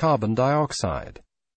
carbon dioxide.